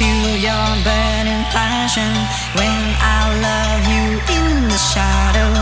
feel your burning passion when I love you in the shadow.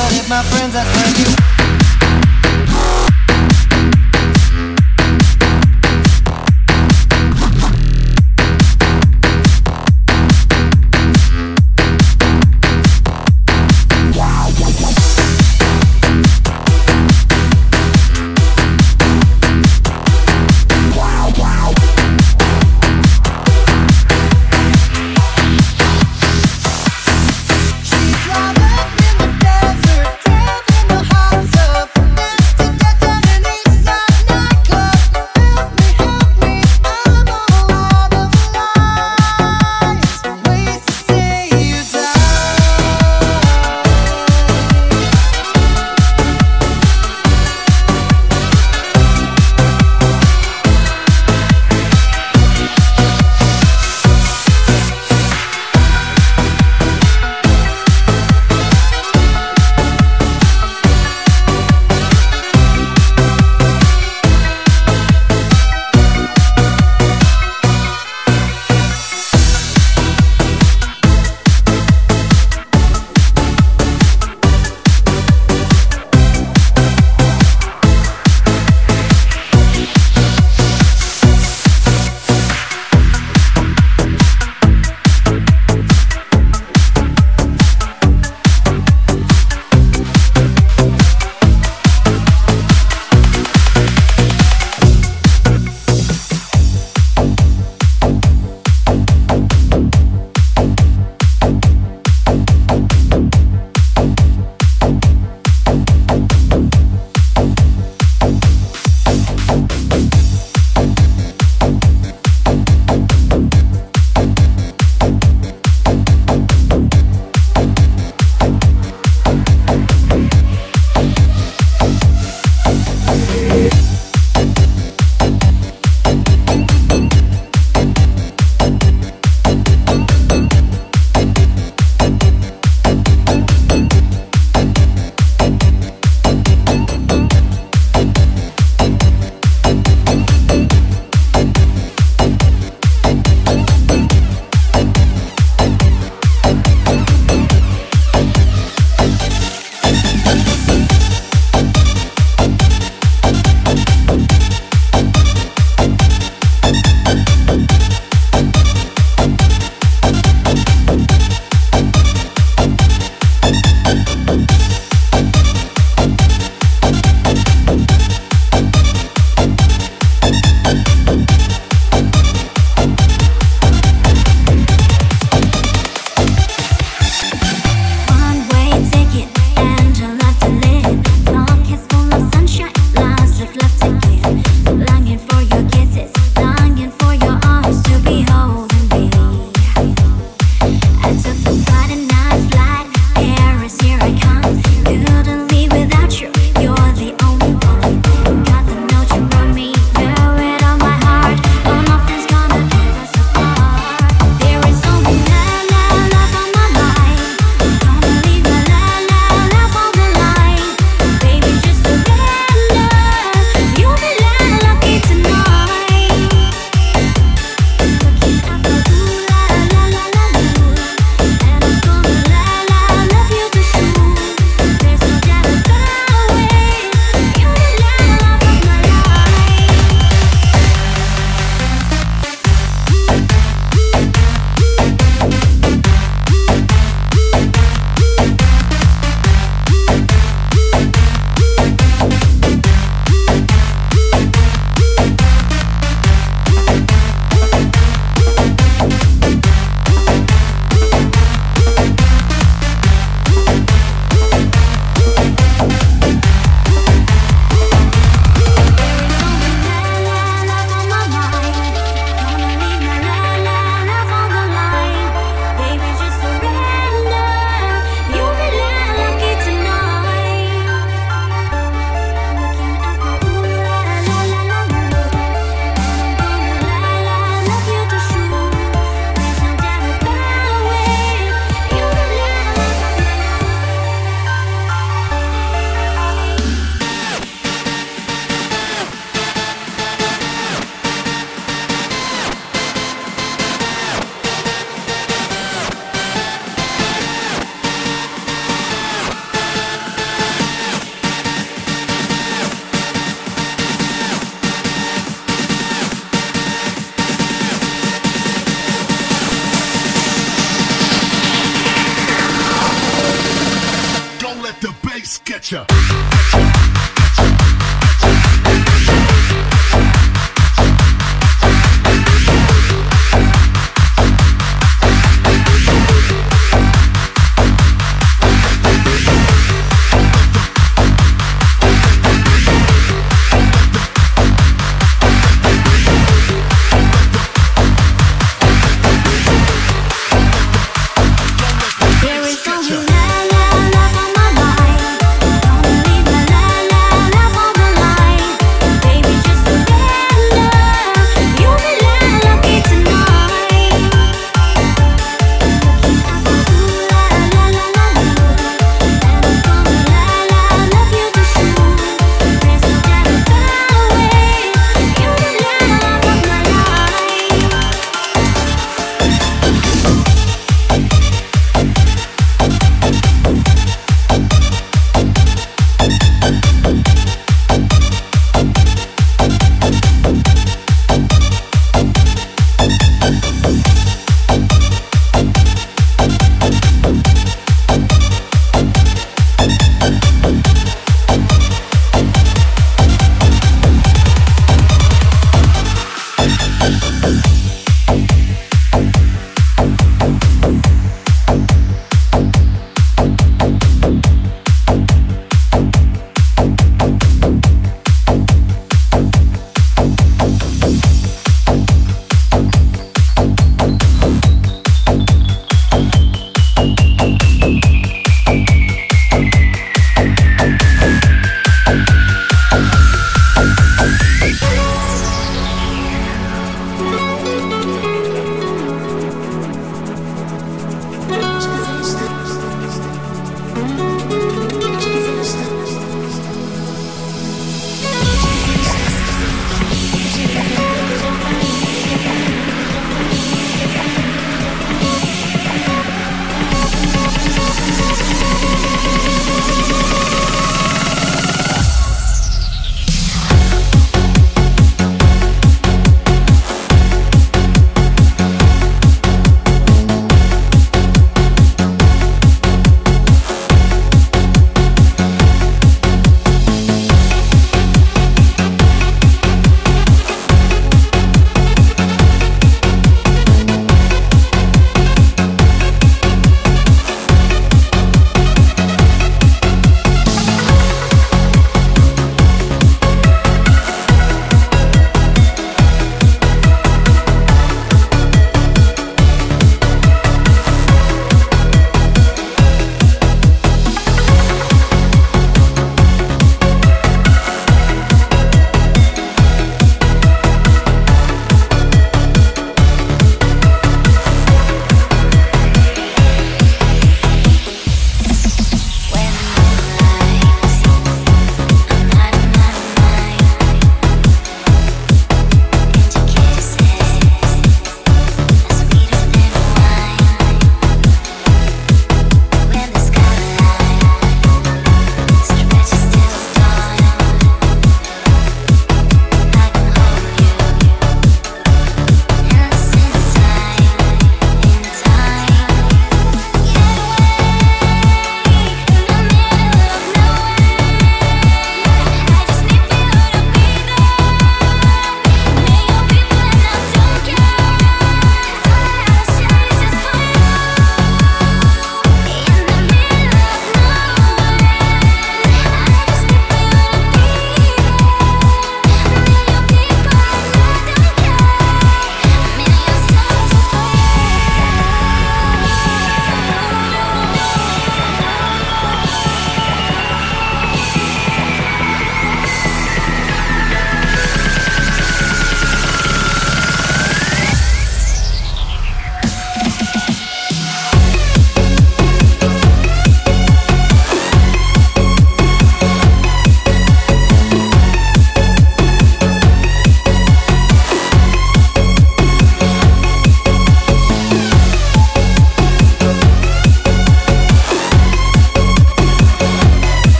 But if my friends ask where you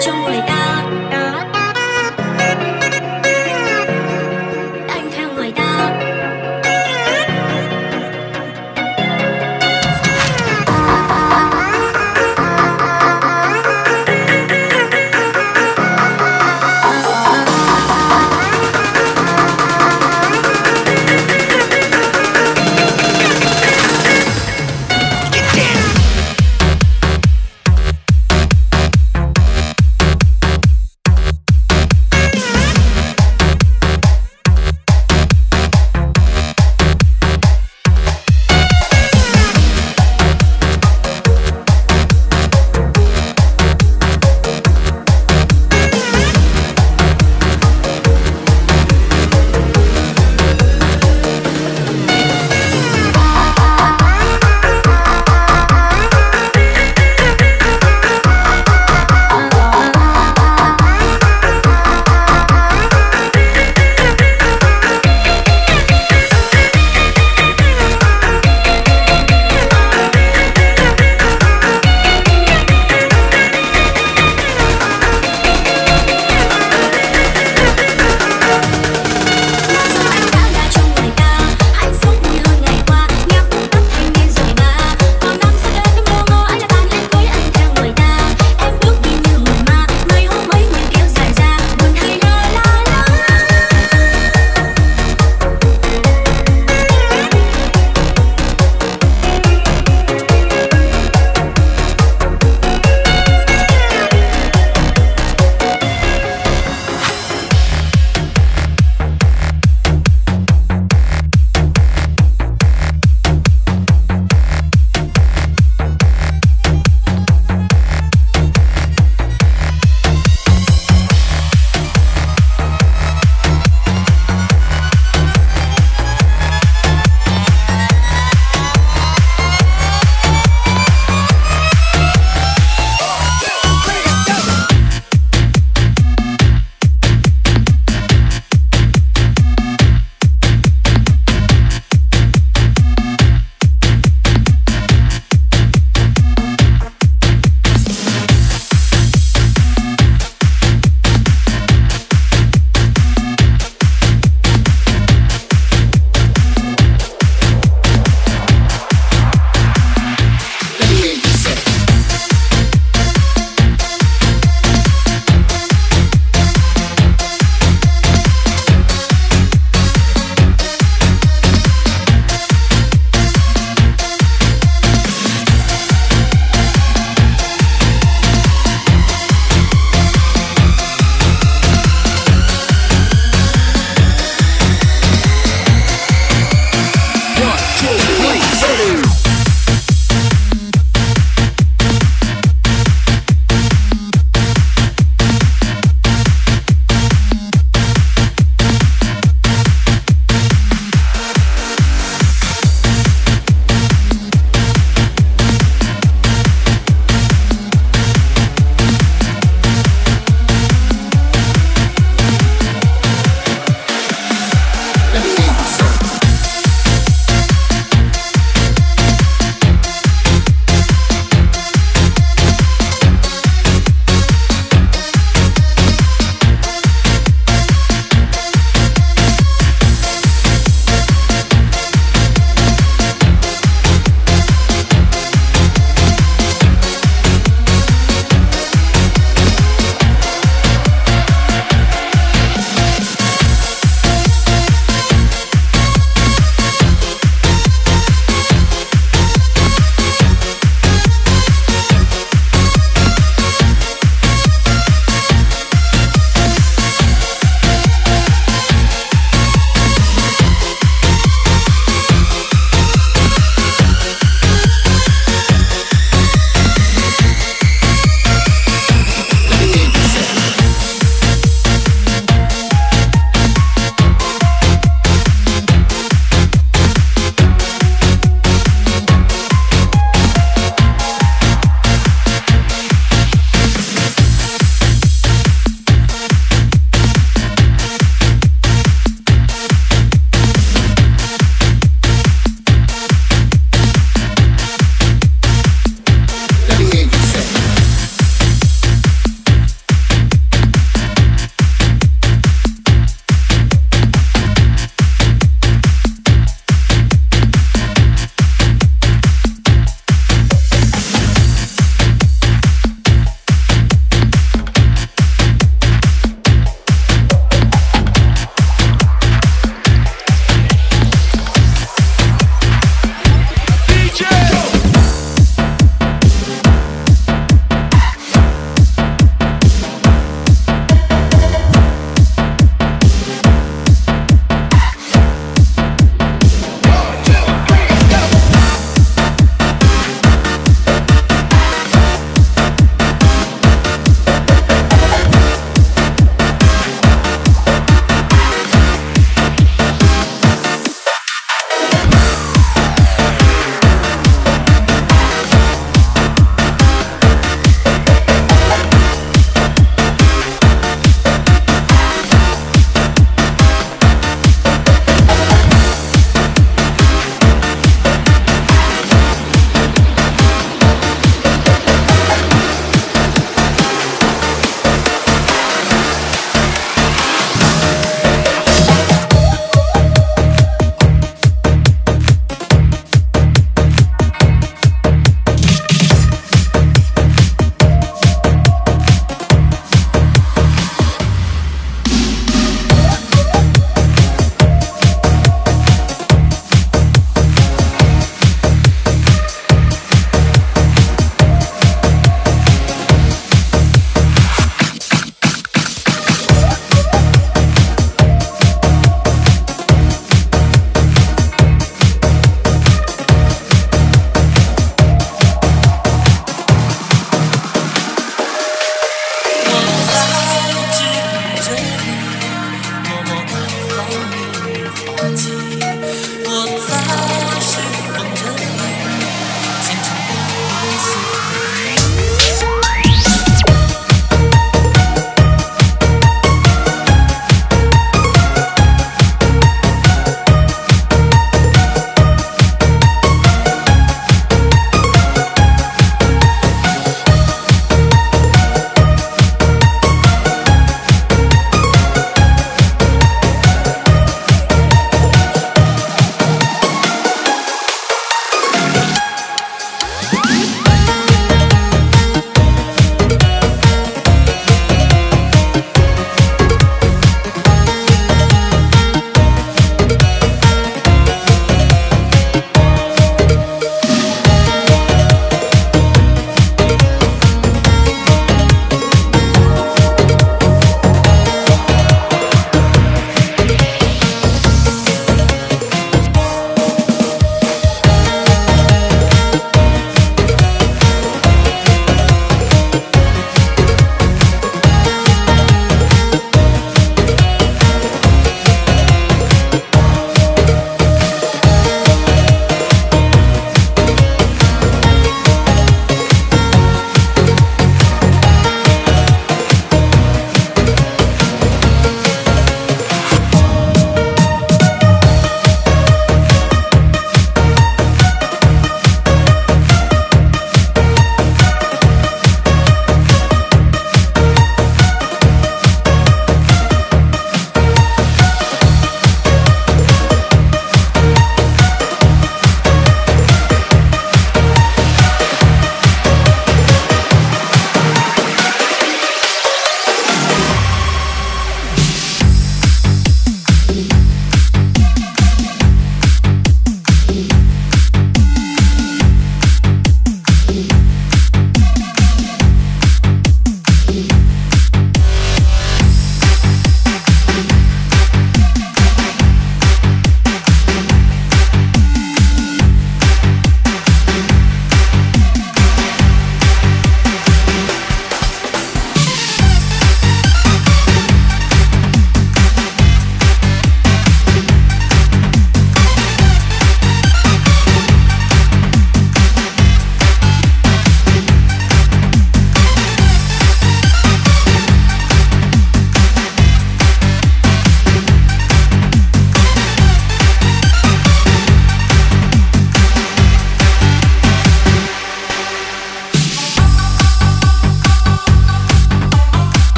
Chúng.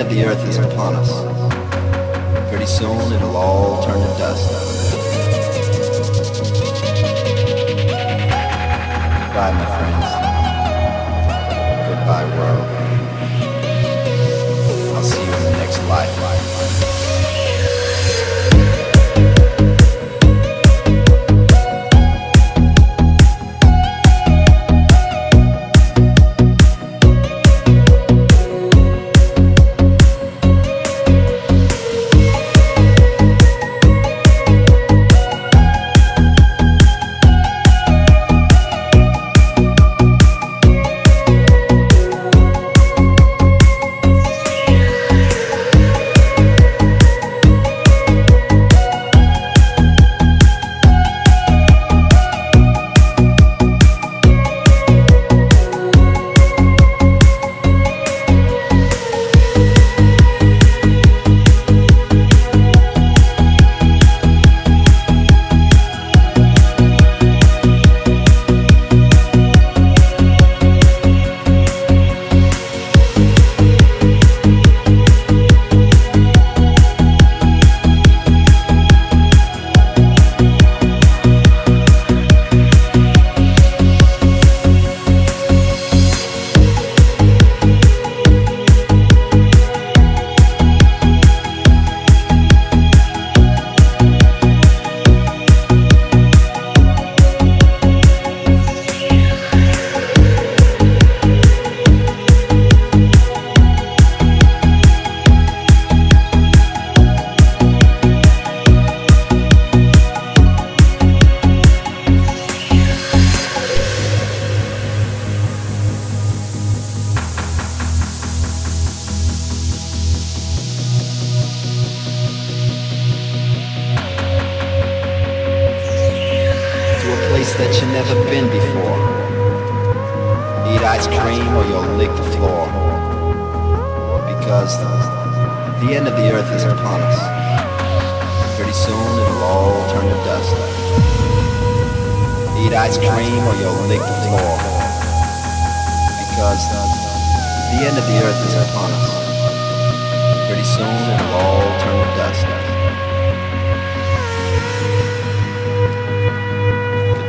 end of the earth is upon us. Pretty soon it'll all turn to dust.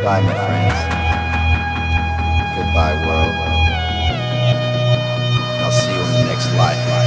Goodbye, my friends. Goodbye, world. I'll see you in the next life.